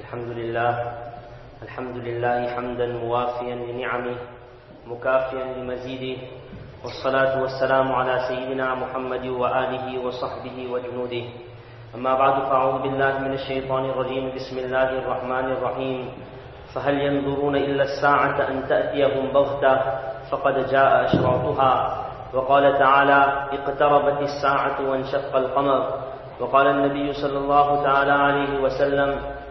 الحمد لله الحمد لله حمدا موافيا لنعمه مكافيا لمزيده والصلاة والسلام على سيدنا محمد وآله وصحبه وجنوده. أما بعد فأعوذ بالله من الشيطان الرجيم بسم الله الرحمن الرحيم. فهل ينظرون إلا الساعة أن تأتيهم بغتة؟ فقد جاء أشراطها. وقال تعالى اقتربت الساعة وانشق القمر. وقال النبي صلى الله تعالى عليه وسلم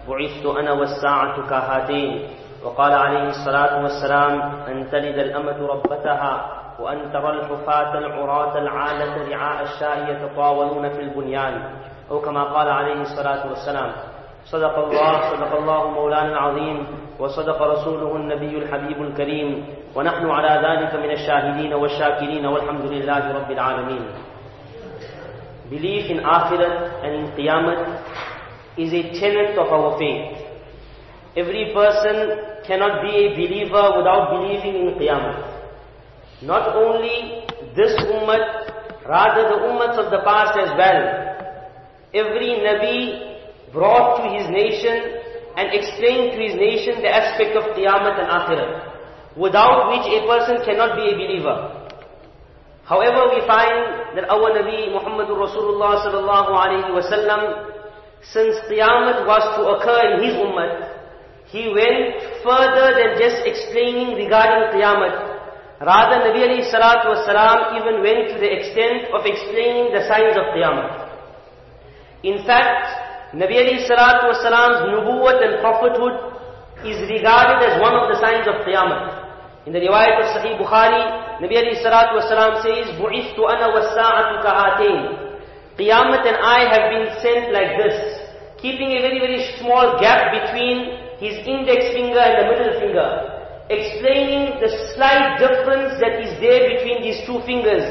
بعثت أنا والساعة كهاتين. وقال عليه الصلاة والسلام أن تلد الأمة ربتها وأن ترى الحفاة العراة العالة رعاء الشاء يتطاولون في البنيان. أو كما قال عليه الصلاة والسلام صدق الله صدق الله مولانا العظيم وصدق رسوله النبي الحبيب الكريم. ونحن على ذلك من الشاهدين والشاكرين والحمد لله رب العالمين. Belief in Akhirat and in Qiyamah is a tenet of our faith. Every person cannot be a believer without believing in Qiyamah. Not only this ummah, rather the ummahs of the past as well. Every Nabi brought to his nation and explained to his nation the aspect of Qiyamah and Akhirat, without which a person cannot be a believer. However, we find that our Nabi Muhammadur Rasulullah sallallahu alayhi wasallam, since Qiyamah was to occur in his ummah, he went further than just explaining regarding Qiyamah. Rather, Nabi alayhi salatu wasalam even went to the extent of explaining the signs of Qiyamah. In fact, Nabi alayhi salatu wasalam's nubuwwat and prophethood is regarded as one of the signs of Qiyamah. In the riwayat of Sahih Bukhari, Nabi alayhi salatu wasalam says, بُعِثْتُ أَنَا وَالسَّاعَةُ كَهَاتَيْنِ Qiyamah and I have been sent like this, keeping a very, very small gap between his index finger and the middle finger, explaining the slight difference that is there between these two fingers.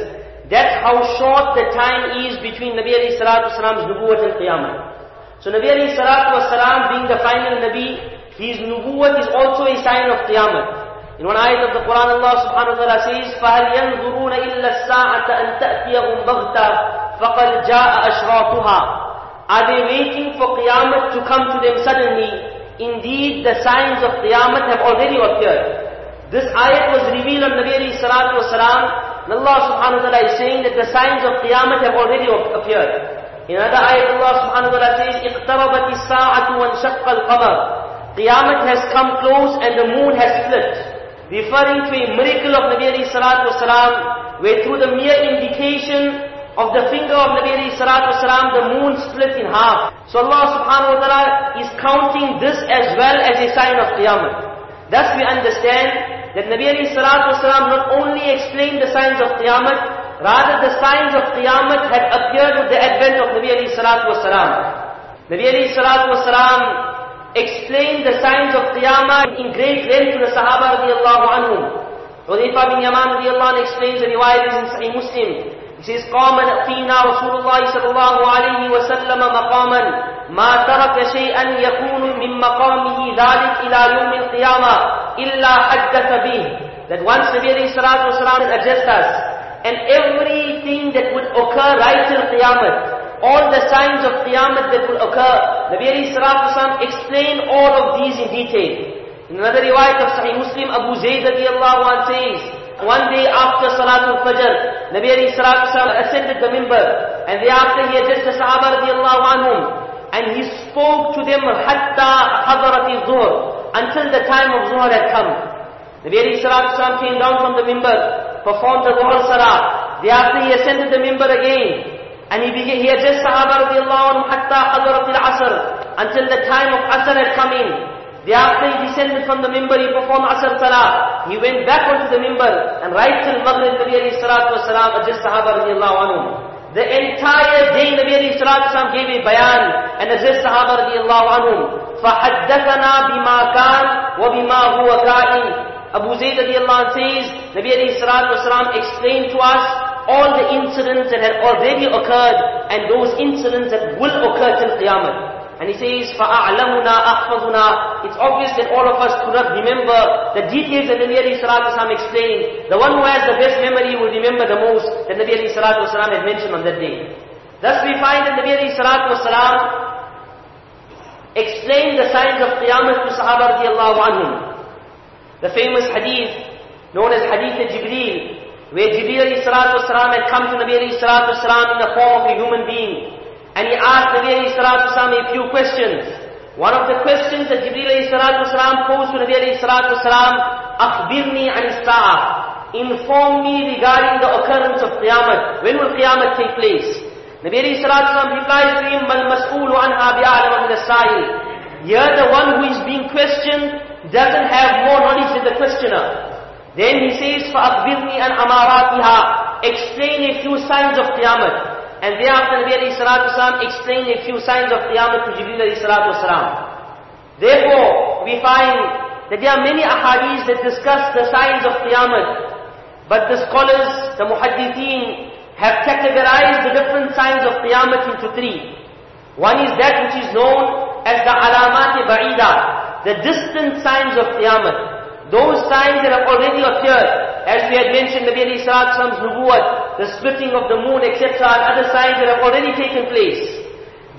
That's how short the time is between Nabi alayhi salatu wasalam's nubuwwat and Qiyamah. So Nabi alayhi salatu wasalam being the final Nabi, his nubuwwat is also a sign of Qiyamah. In one ayat of the Quran, Allah subhanahu wa ta'ala says, فَهَلْ يَنْظُرُونَ إِلَّا السَّاعَةَ أَن تَأْتِيَهُمْ بَغْتَةً فَقَدْ جَاءَ أَشْرَاطُهَا Are they waiting for Qiyamah to come to them suddenly? Indeed, the signs of Qiyamah have already appeared. This ayat was revealed on Nabi alayhi salatu wasalam, and Allah subhanahu wa ta'ala is saying that the signs of Qiyamah have already appeared. In another ayat, Allah subhanahu wa ta'ala says, اِقْتَرَبَتِ السَّاعَةُ وَانْشَقَّ الْقَمَرُ Qiyamah has come close and the moon has split referring to a miracle of Nabi alayhi salatu wasalam, where through the mere indication of the finger of Nabi alayhi salatu the moon split in half. So Allah subhanahu wa ta'ala is counting this as well as a sign of Qiyamah. Thus we understand that Nabi alayhi salatu not only explained the signs of Qiyamah, rather the signs of Qiyamah had appeared with the advent of Nabi alayhi. Nabi alayhi explained the signs of Qiyamah in great length to the Sahaba radiallahu anhum. Hudayfa bin Yaman radiallahu explains the riwayat in Sahih Muslim. He says, قام فينا رسول الله صلى الله عليه وسلم مقاما ما ترك شيئا يكون من مقامه ذلك إلى يوم القيامة إلا حدث به. That once Nabi alayhi salatu wasalam addressed us, and everything that would occur right till Qiyamah, all the signs of Qiyamah that will occur. Nabi alayhi salatu wasalam explained all of these in detail. In another riwayat of Sahih Muslim, Abu Zayd radiallahu anh says, one day after Salatul Fajr, Nabi wasalam ascended the mimbar, and thereafter he addressed the Sahaba radiallahu anhum, and he spoke to them hatta hadarati zuhr, until the time of zuhr had come. Nabi wasalam came down from the mimbar, performed the zuhr salah, thereafter he ascended the mimbar again, and he began, he addressed Sahaba radiallahu anhu hatta hadarat al-asr, until the time of asr had come in. Day after he descended from the mimbar, he performed Asr Salah. He went back onto the mimbar and right till Maghrib, Nabi alayhi salatu was salam, just Sahaba radiallahu anhu. The entire day Nabi alayhi salatu wasalam gave a bayan and addressed Sahaba radiallahu anhum. فَحَدَّثَنَا بِمَا كَانْ وَبِمَا هُوَ كَائِنْ Abu Zayd radiallahu anh says, Nabi alayhi salatu wasalam explained to us all the incidents that had already occurred and those incidents that will occur till Qiyamah. And he says, فَأَعْلَمُنَا أَحْفَظُنَا It's obvious that all of us could not remember the details that Nabi alayhi salatu wasalam explained. The one who has the best memory will remember the most that Nabi alayhi salatu wasalam had mentioned on that day. Thus we find that Nabi alayhi salatu wasalam explained the signs of Qiyamah to Sahaba radiallahu anhum. The famous hadith known as Hadith of Jibreel, where Jibreel alayhi salatu wasalam had come to Nabi alayhi salatu wasalam in the form of a human being. And he asked Nabi alayhi salatu wasalam a few questions. One of the questions that Jibreel alayhi salatu wasalam posed to Nabi alayhi salatu wasalam, أخبرني عن الساعة Inform me regarding the occurrence of Qiyamah. When will Qiyamah take place? Nabi alayhi salatu wasalam replies to him, مَا الْمَسْئُولُ عَنْهَا بِأَعْلَمَ مِنَ السَّائِلِ Here the one who is being questioned doesn't have more knowledge than the questioner. Then he says, فَأَخْبِرْنِي أَنْ أَمَارَاتِهَا Explain a few signs of Qiyamah. And thereafter Nabi wasalam explained a few signs of Qiyamah to Jibreel wasalam. Therefore, we find that there are many ahadith that discuss the signs of Qiyamah. But the scholars, the muhaddithin, have categorized the different signs of Qiyamah into three. One is that which is known as the alamat ba'ida, the distant signs of Qiyamah. Those signs that have already appeared, as we had mentioned, Nabi alayhi salatu nubuwat, the splitting of the moon, etc., and other signs that have already taken place.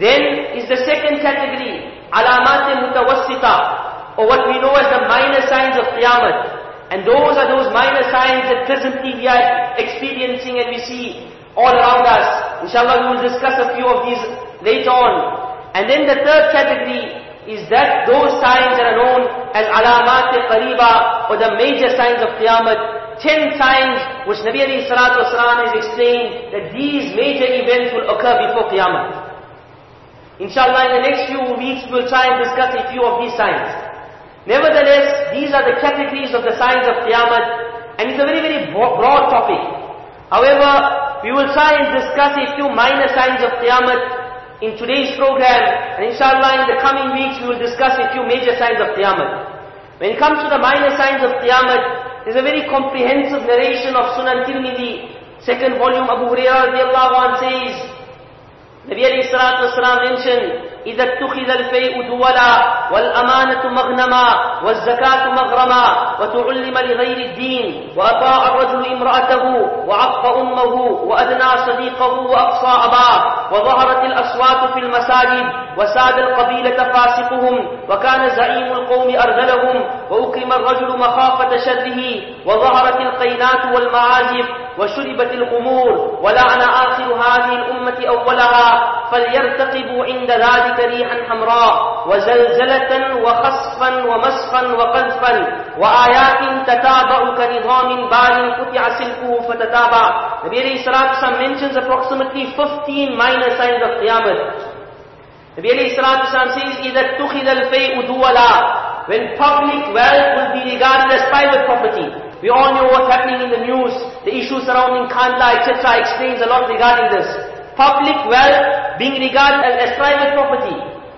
Then is the second category, alamat mutawassita, or what we know as the minor signs of Qiyamah. And those are those minor signs that presently we are experiencing and we see all around us. Inshallah we will discuss a few of these later on. And then the third category is that those signs that are known as alamat qariba or the major signs of Qiyamah. Ten signs which Nabi alayhi salatu wasalam has explained that these major events will occur before Qiyamah. Inshallah in the next few weeks we will try and discuss a few of these signs. Nevertheless, these are the categories of the signs of Qiyamah and it's a very very broad topic. However, we will try and discuss a few minor signs of Qiyamah in today's program and inshallah in the coming weeks we will discuss a few major signs of Qiyamah. When it comes to the minor signs of Qiyamah, there's a very comprehensive narration of Sunan Tirmidhi, second volume Abu Hurairah radiallahu anh says, Nabi alayhi salatu wasalam mentioned, إذا اتخذ الفيء دولا والأمانة مغنما والزكاة مغرما وتعلم لغير الدين وأطاع الرجل امرأته وعق أمه وأدنى صديقه وأقصى أباه وظهرت الأصوات في المساجد وساد القبيلة فاسقهم وكان زعيم القوم أرذلهم وأكرم الرجل مخافة شره وظهرت القينات والمعازف وشربت الخمور ولعن آخر هذه الأمة أولها فليرتقبوا عند ذلك ريحا حمراء وزلزلة وخصفا ومسخا وقذفا وآيات تتابع كنظام بال قطع سلكه فتتابع Nabi alayhi salatu mentions approximately 15 minor signs of Qiyamah. Nabi alayhi salatu says, إِذَا اتُّخِذَ الْفَيْءُ دُوَلًا When public wealth will be regarded as private property. We all know what's happening in the news. The issues surrounding Nkandla, etc. explains a lot regarding this. Public wealth being regarded as private property.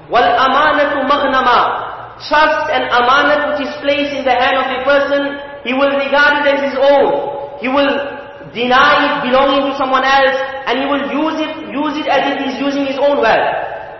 Wal amanatu maghnama. Trust and amanat which is placed in the hand of a person, he will regard it as his own. He will deny it belonging to someone else, and he will use it, use it as if he's using his own wealth.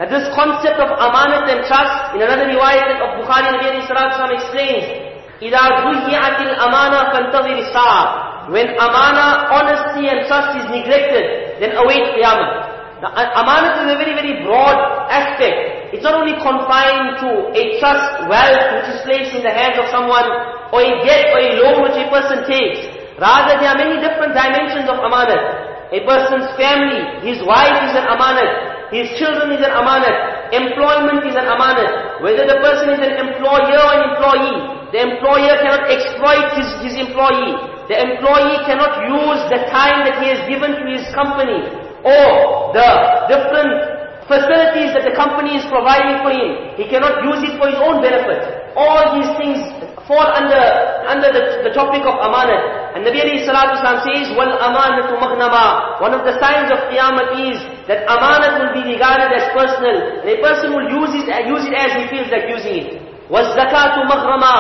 And this concept of amanat and trust, in another riwayat of Bukhari, Nabi Ali Sallallahu explains, إِذَا ضُيِّعَتِ الْأَمَانَةِ فَانْتَظِرِ السَّاعَةِ When amana, honesty and trust is neglected, then await qiyamah. Now, amanat is a very, very broad aspect. It's not only confined to a trust wealth which is placed in the hands of someone, or a debt or a loan which a person takes. Rather, there are many different dimensions of amanat. A person's family, his wife is an amanat, his children is an amanat, employment is an amanat. Whether the person is an employer or an employee, the employer cannot exploit his, his employee. The employee cannot use the time that he has given to his company or the different facilities that the company is providing for him. He cannot use it for his own benefit. All these things fall under under the, the topic of amanat. And Nabi alayhi salatu wasalam says, Wal amanatu maghnama. One of the signs of qiyamah is that amanat will be regarded as personal. And a person will use it, use it as he feels like using it. وَالزَّكَاةُ مَغْرَمًا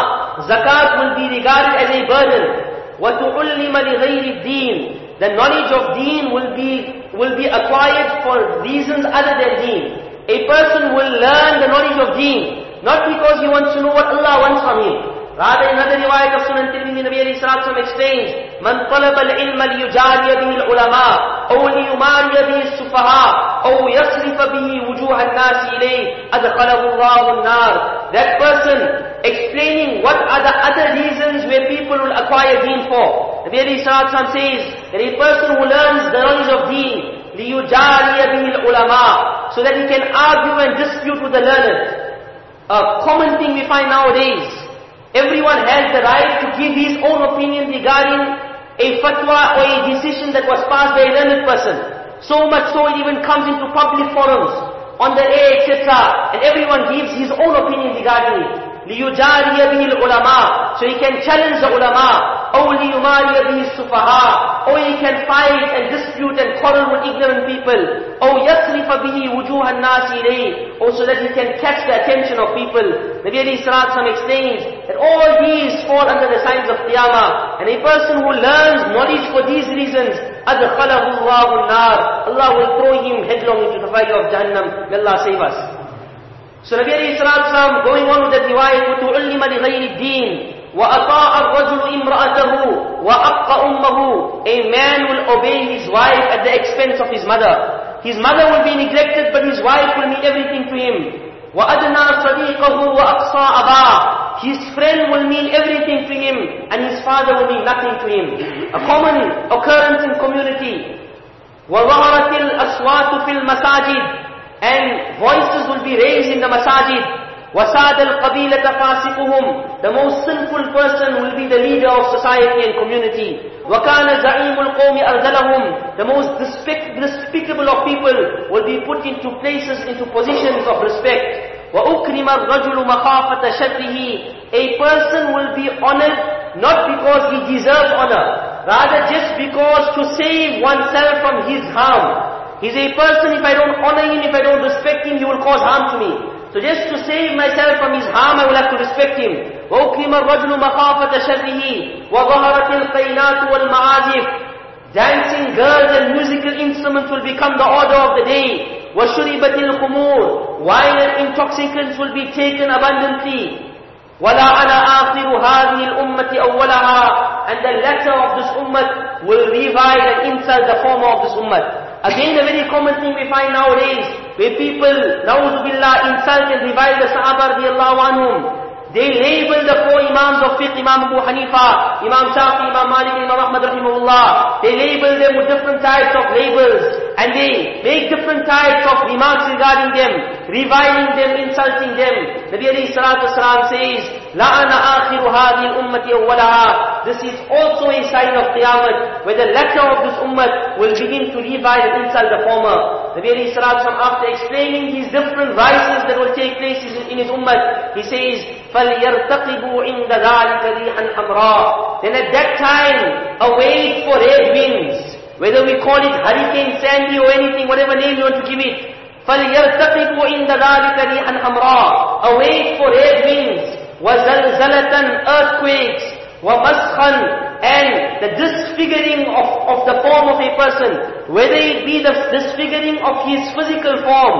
Zakat will be regarded as a burden. وَتُعُلِّمَ لِغَيْرِ الدِّينِ The knowledge of deen will be, will be acquired for reasons other than deen. A person will learn the knowledge of deen, not because he wants to know what Allah wants from him, Rather, in another riwayat of Sunan Tirmidhi, Nabi alayhi salatu explains, Man talab al-ilma liyujaliya bihi al-ulama, أو ليماري به السفهاء, أو يصرف به وجوه الناس إليه, أدخله الله النار. That person explaining what are the other reasons where people will acquire deen for. Nabi alayhi salatu says, that a person who learns the knowledge of deen, لِيُجَالِيَ بِهِ الْعُلَمَاء So that he can argue and dispute with the learned. A common thing we find nowadays, Everyone has the right to give his own opinion regarding a fatwa or a decision that was passed by a learned person. So much so it even comes into public forums, on the air, etc. And everyone gives his own opinion regarding it. لِيُجَارِيَ بِهِ الْعُلَمَاء So he can challenge the ulama. أو لِيُمَارِيَ بِهِ السُّفَهَاء Or he can fight and dispute and quarrel with ignorant people. أو يَصْرِفَ بِهِ وُجُوهَ النَّاسِ إِلَيْهِ Or so that he can catch the attention of people. Nabi Ali Sallallahu explains that all these fall under the signs of Qiyamah. And a person who learns knowledge for these reasons, أَدْخَلَهُ اللَّهُ النَّارِ Allah will throw him headlong into the fire of Jahannam. May Allah save us. So Nabi alayhi salatu going on with the riwayat, وَتُعُلِّمَ لِغَيْرِ الدِّينِ وَأَطَاعَ الرَّجُلُ إِمْرَأَتَهُ وَأَقَّ أُمَّهُ A man will obey his wife at the expense of his mother. His mother will be neglected, but his wife will mean everything to him. وَأَدْنَى صَدِيقَهُ وَأَقْصَى أَبَاهُ His friend will mean everything to him, and his father will mean nothing to him. A common occurrence in community. وَظَهَرَتِ الْأَصْوَاتُ فِي الْمَسَاجِدِ and voices will be raised in the masajid. وَسَادَ الْقَبِيلَةَ فَاسِقُهُمْ The most sinful person will be the leader of society and community. وَكَانَ زَعِيمُ الْقَوْمِ أَرْذَلَهُمْ The most despicable of people will be put into places, into positions of respect. وَأُكْرِمَ الرَّجُلُ مَخَافَةَ شَرِّهِ A person will be honored not because he deserves honor, rather just because to save oneself from his harm. He's a person, if I don't honor him, if I don't respect him, he will cause harm to me. So just to save myself from his harm, I will have to respect him. وَأُكْرِمَ الرَّجُلُ مَخَافَةَ شَرِّهِ وَظَهَرَتِ الْقَيْنَاتُ وَالْمَعَازِفِ Dancing girls and musical instruments will become the order of the day. وَشُرِبَتِ الْخُمُورِ Wine and intoxicants will be taken abundantly. وَلَا أَنَا آخِرُ هَذِهِ الْأُمَّةِ أَوَّلَهَا And the latter of this ummah will revile and insult the former of this ummah. Again, a very common thing we find nowadays, where people, na'udhu insult and revile the Sahaba radiallahu anhum. They label the four Imams of fiqh, Imam Abu Hanifa, Imam Shafi, Imam Malik, Imam Ahmad rahimahullah. They label them with different types of labels. And they make different types of remarks regarding them, reviling them, insulting them. Nabi alayhi salatu says, لَعَنَ آخِرُ هَذِهِ الْأُمَّةِ أَوَّلَهَا This is also a sign of Qiyamah, where the latter of this ummah will begin to revile and insult the former. Nabi alayhi salatu after explaining these different vices that will take place in his ummah, he says, فَلْيَرْتَقِبُوا عِنْدَ ذَلِكَ رِيحًا حَمْرَاء Then at that time, await for red winds. Whether we call it Hurricane Sandy or anything, whatever name you want to give it. فَلْيَرْتَقِبُوا عِنْدَ ذَلِكَ رِيحًا حَمْرَاء Await for red winds. وَزَلْزَلَةً Earthquakes. وَمَسْخًا And the disfiguring of, of the form of a person. Whether it be the disfiguring of his physical form,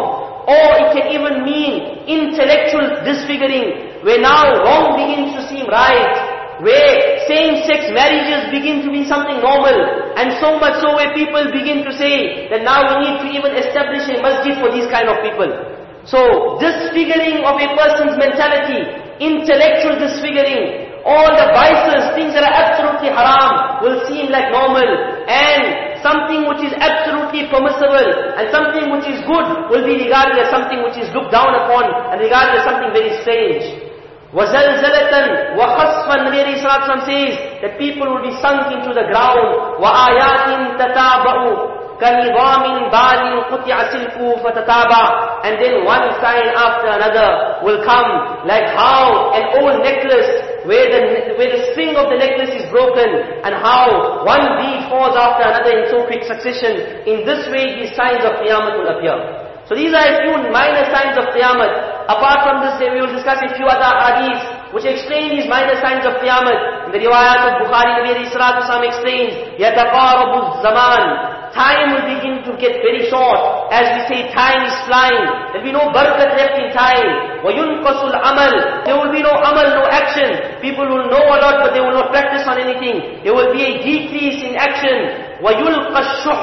or it can even mean intellectual disfiguring, where now wrong begins to seem right, where same-sex marriages begin to be something normal, and so much so where people begin to say that now we need to even establish a masjid for these kind of people. So, disfiguring of a person's mentality, intellectual disfiguring, all the vices, things that are absolutely haram, will seem like normal, and something which is absolutely permissible, and something which is good, will be regarded as something which is looked down upon, and regarded as something very strange. وَزَلْزَلَةً وَخَصْفًا Nabi alayhi salatu says that people will be sunk into the ground. وَآيَاتٍ تَتَابَعُ كَنِظَامٍ بَالٍ قُطِعَ سِلْكُهُ فَتَتَابَعُ And then one sign after another will come, like how an old necklace where the, where the string of the necklace is broken and how one bead falls after another in so quick succession. In this way these signs of Qiyamah will appear. So these are a few minor signs of Qiyamah. Apart from this, we will discuss a few other hadiths which explain these minor signs of Qiyamah. In the riwayat of Bukhari, Nabi Sallallahu Alaihi explains, يَتَقَارَبُ الزَّمَانِ Time will begin to get very short. As we say, time is flying. There will be no barakat left in time. وَيُنْقَصُ الْعَمَلِ There will be no amal, no action action. People will know a lot but they will not practice on anything. There will be a decrease in action. وَيُلْقَ الشُّحْ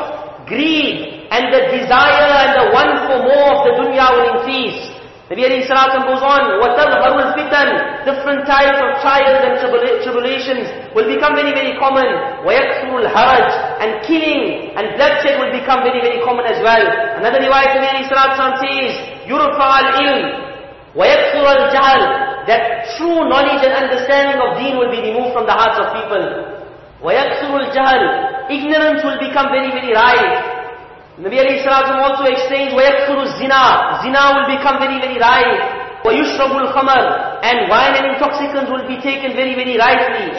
Greed and the desire and the want for more of the dunya will increase. Nabi alayhi salatu goes on, وَتَظْهَرُ الْفِتَنِ Different types of trials and tribulations will become very, very common. وَيَكْثُرُ الْهَرَجِ And killing and bloodshed will become very, very common as well. Another riwayat Nabi alayhi salatu says, يُرْفَعَ الْإِلْمِ وَيَكْثُرَ الْجَهَلِ That true knowledge and understanding of deen will be removed from the hearts of people. وَيَكْثُرُ الْجَهَلِ Ignorance will become very, very rife. Nabi alayhi salatu also explains, وَيَكْفُرُ zina. Zina will become very, very right. وَيُشْرَبُ الْخَمَرُ And wine and intoxicants will be taken very, very rightly.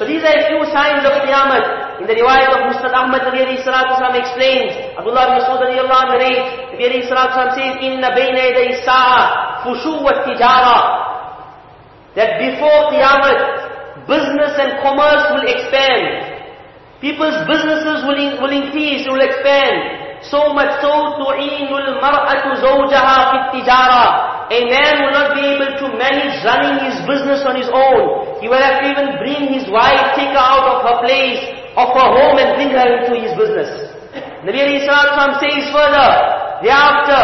So these are a few signs of Qiyamah. In the riwayat of Musnad Ahmad, Nabi alayhi salatu explains, Abdullah ibn Masud radiallahu narrates, Nabi alayhi salatu wasalam says, إِنَّ بَيْنَ يَدَيْ السَّاعَةِ فُشُوَ التِّجَارَةِ That before Qiyamah, business and commerce will expand. People's businesses will, in, will increase, will expand. So much so, تُعِينُ الْمَرْأَةُ زَوْجَهَا فِي التِّجَارَةِ A man will not be able to manage running his business on his own. He will have to even bring his wife, take her out of her place, of her home and bring her into his business. Nabi alayhi salatu says further, thereafter,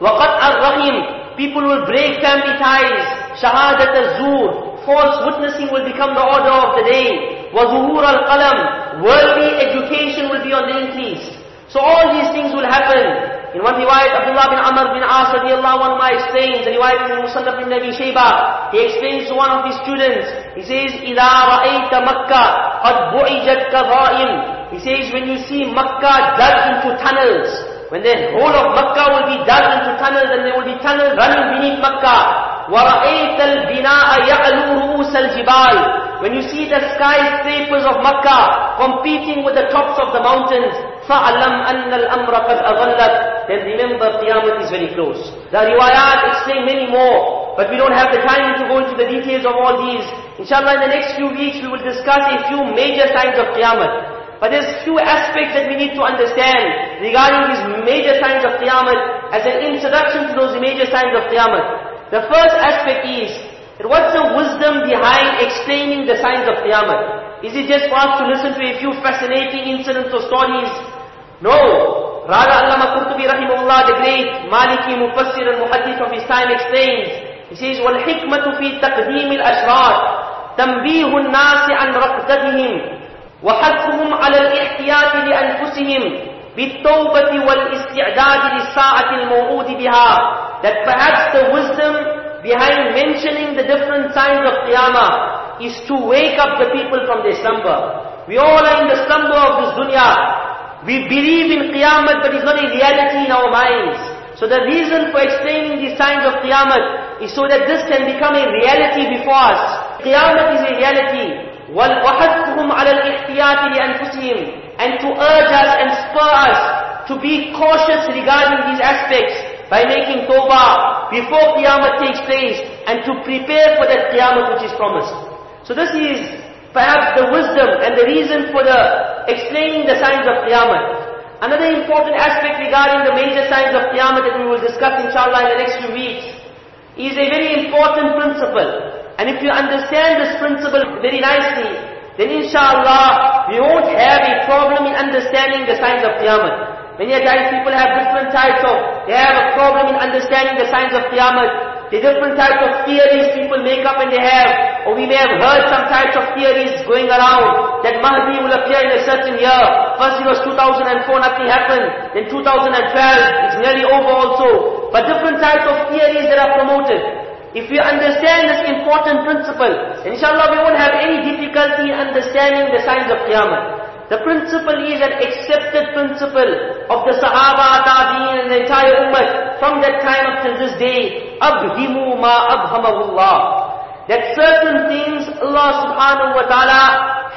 وَقَدْ الرَّحِيمِ People will break family ties, shahadat al-zur, false witnessing will become the order of the day, وَظُهُورَ الْقَلَمِ Worldly education will be on the increase. So all these things will happen. In one riwayat, Abdullah bin Amr bin As radiallahu anhu explains, the riwayat in Musannaf Ibn Abi Shayba, he explains to one of his students, he says, إِذَا رَأَيْتَ مَكَّةً قَدْ بُعِجَتْ كَظَائِمْ He says, when you see Makkah dug into tunnels, when the whole of Makkah will be dug into tunnels and there will be tunnels running beneath Makkah, وَرَأَيْتَ الْبِنَاءَ يَعْلُو رُؤُسَ الْجِبَالِ When you see the skyscrapers of Makkah competing with the tops of the mountains, فَعْلَمْ أَنَّ الْأَمْرَ قَدْ أَظَلَّتْ Then remember Qiyamah is very close. The riwayat explain many more, but we don't have the time to go into the details of all these. Inshallah in the next few weeks we will discuss a few major signs of Qiyamah. But there's few aspects that we need to understand regarding these major signs of Qiyamah as an introduction to those major signs of Qiyamah. The first aspect is, that what's the wisdom behind explaining the signs of Qiyamah? Is it just for us to listen to a few fascinating incidents or stories? No. Rather, Allama Qurtubi rahimahullah, the great Maliki Mufassir and Muhaddith of his time explains, he says, وَالْحِكْمَةُ فِي تَقْدِيمِ الْأَشْرَارِ تَنْبِيهُ النَّاسِ عَنْ رَقْدَتِهِمْ وَحَثُّهُمْ عَلَى الْإِحْتِيَاطِ لِأَنفُسِهِمْ بِالتَّوْبَةِ وَالْإِسْتِعْدَادِ لِلسَّاعَةِ الْمَوْعُودِ بِهَا That perhaps the wisdom behind mentioning the different signs of Qiyamah is to wake up the people from their slumber. We all are in the slumber of this dunya. We believe in Qiyamah, but it's not a reality in our minds. So the reason for explaining the signs of Qiyamah is so that this can become a reality before us. Qiyamah is a reality. وَحَثُّهُمْ عَلَى الْإِحْتِيَاطِ لِأَنفُسِهِمْ And to urge us and spur us to be cautious regarding these aspects by making tawbah before Qiyamah takes place and to prepare for that Qiyamah which is promised. So this is perhaps the wisdom and the reason for the explaining the signs of Qiyamah. Another important aspect regarding the major signs of Qiyamah that we will discuss inshallah in the next few weeks is a very important principle. And if you understand this principle very nicely, then inshallah we won't have a problem in understanding the signs of Qiyamah. Many times people have different types of, they have a problem in understanding the signs of Qiyamah. The different types of theories people make up and they have, or we may have heard some types of theories going around, that Mahdi will appear in a certain year. First it was 2004, nothing happened. Then 2012, it's nearly over also. But different types of theories that are promoted. If we understand this important principle, inshallah we won't have any difficulty in understanding the signs of Qiyamah. The principle is an accepted principle of the Sahaba, Tabi'in and the entire Ummah from that time up to this day. Abhimu ma abhamahullah. That certain things Allah subhanahu wa ta'ala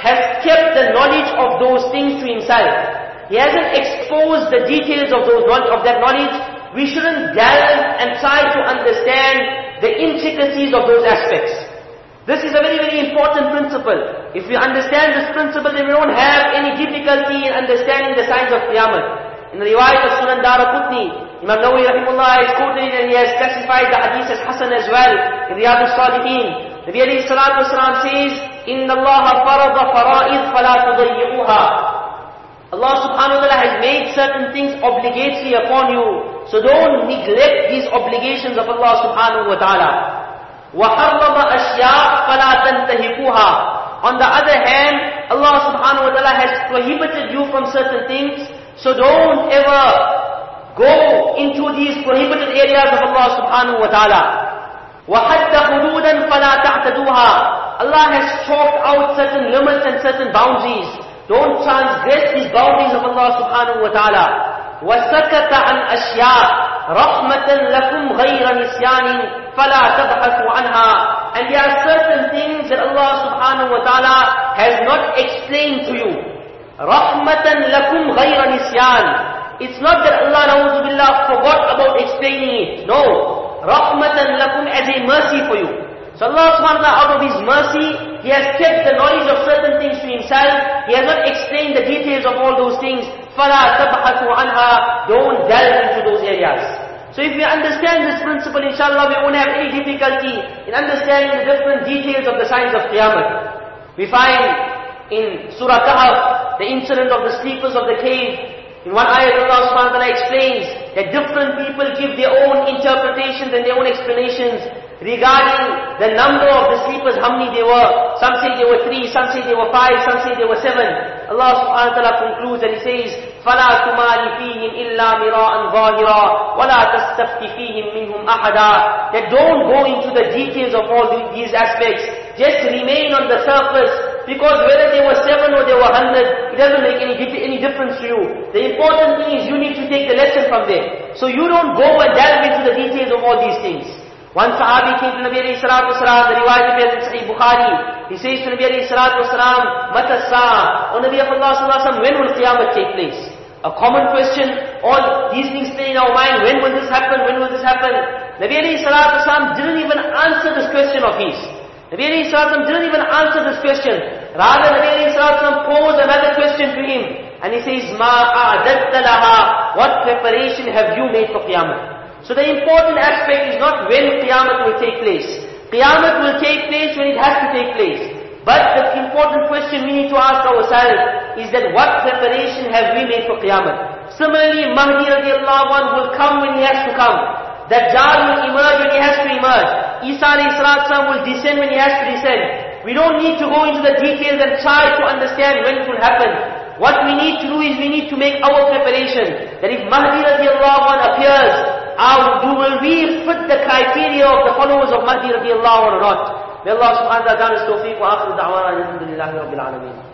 has kept the knowledge of those things to himself. He hasn't exposed the details of, those, of that knowledge. We shouldn't delve and try to understand the intricacies of those aspects. This is a very, very important principle. If we understand this principle, then we don't have any difficulty in understanding the signs of Qiyamah. In the riwayat of Sunan Daraqutni, Imam Nawawi rahimullah has quoted it and he has specified the hadith as Hasan as well. Riyadh al-Salihin. Nabi alayhi salatu wasalam says, إِنَّ اللَّهَ فَرَضَ فَرَائِض فَلَا تُضَيِّعُوهَا Allah subhanahu wa ta'ala has made certain things obligatory upon you. So don't neglect these obligations of Allah subhanahu wa ta'ala. وَحَرَّمَ أَشْيَاء فَلَا تَنْتَهِكُوهَا On the other hand, Allah subhanahu wa ta'ala has prohibited you from certain things. So don't ever go into these prohibited areas of Allah subhanahu wa ta'ala. وَحَدَّ حُدُودًا فَلَا تَعْتَدُوهَا Allah has chalked out certain limits and certain boundaries. Don't transgress these boundaries of Allah subhanahu wa ta'ala. وَسَكَتَ عَنْ أَشْيَاء رَحْمَةً لَكُمْ غَيْرَ نِسْيَانٍ فَلَا تَبْحَثُوا عَنْهَا And there are certain things that Allah subhanahu wa ta'ala has not explained to you. رَحْمَةً لَكُمْ غَيْرَ نِسْيَانٍ It's not that Allah billah forgot about explaining it. No. رَحْمَةً لَكُمْ as a mercy for you. So Allah subhanahu wa ta'ala out of His mercy, He has kept the knowledge of certain things to Himself. He has not explained the details of all those things. فَلَا تَبْحَثُوا عَنْهَا Don't delve into those areas. So if we understand this principle, inshallah, we won't have any difficulty in understanding the different details of the signs of Qiyamah. We find in Surah Kahf, the incident of the sleepers of the cave. In one ayah, Allah subhanahu wa ta'ala explains that different people give their own interpretations and their own explanations regarding the number of the sleepers, how many they were. Some say they were three, some say they were five, some say they were seven. Allah subhanahu wa ta'ala concludes and He says, فَلَا تُمَالِ فِيهِمْ إِلَّا مِرَاءً ظَاهِرًا وَلَا تَسْتَفْتِ فِيهِمْ مِنْهُمْ أَحَدًا That don't go into the details of all these aspects. Just remain on the surface. Because whether they were seven or they were hundred, it doesn't make any, any difference to you. The important thing is you need to take the lesson from there. So you don't go and delve into the details of all these things. One Sahabi came to Nabi alayhi salatu wasalam, the riwayat appears in Sahih Bukhari. He says to Nabi alayhi salatu wasalam, Mata sa'a? O Nabi of Allah sallallahu alayhi when will Qiyamah take place? A common question, all these things play in our mind, when will this happen, when will this happen? Nabi alayhi salatu wasalam didn't even answer this question of his. Nabi alayhi salatu wasalam didn't even answer this question. Rather, Nabi alayhi salatu wasalam posed another question to him. And he says, Ma laha, what preparation have you made for Qiyamah? So the important aspect is not when Qiyamah will take place. Qiyamah will take place when it has to take place. But the important question we need to ask ourselves is that what preparation have we made for Qiyamah? Similarly, Mahdi radiallahu anhu will come when he has to come. Dajjal will emerge when he has to emerge. Isa alayhi will descend when he has to descend. We don't need to go into the details and try to understand when it will happen. What we need to do is we need to make our preparation. That if Mahdi radiallahu anhu appears, how do will we fit the criteria of the followers of Mahdi radiallahu anhu or not? May Allah subhanahu wa ta'ala us tawfiq wa akhiru da'wana alhamdulillahi rabbil alameen.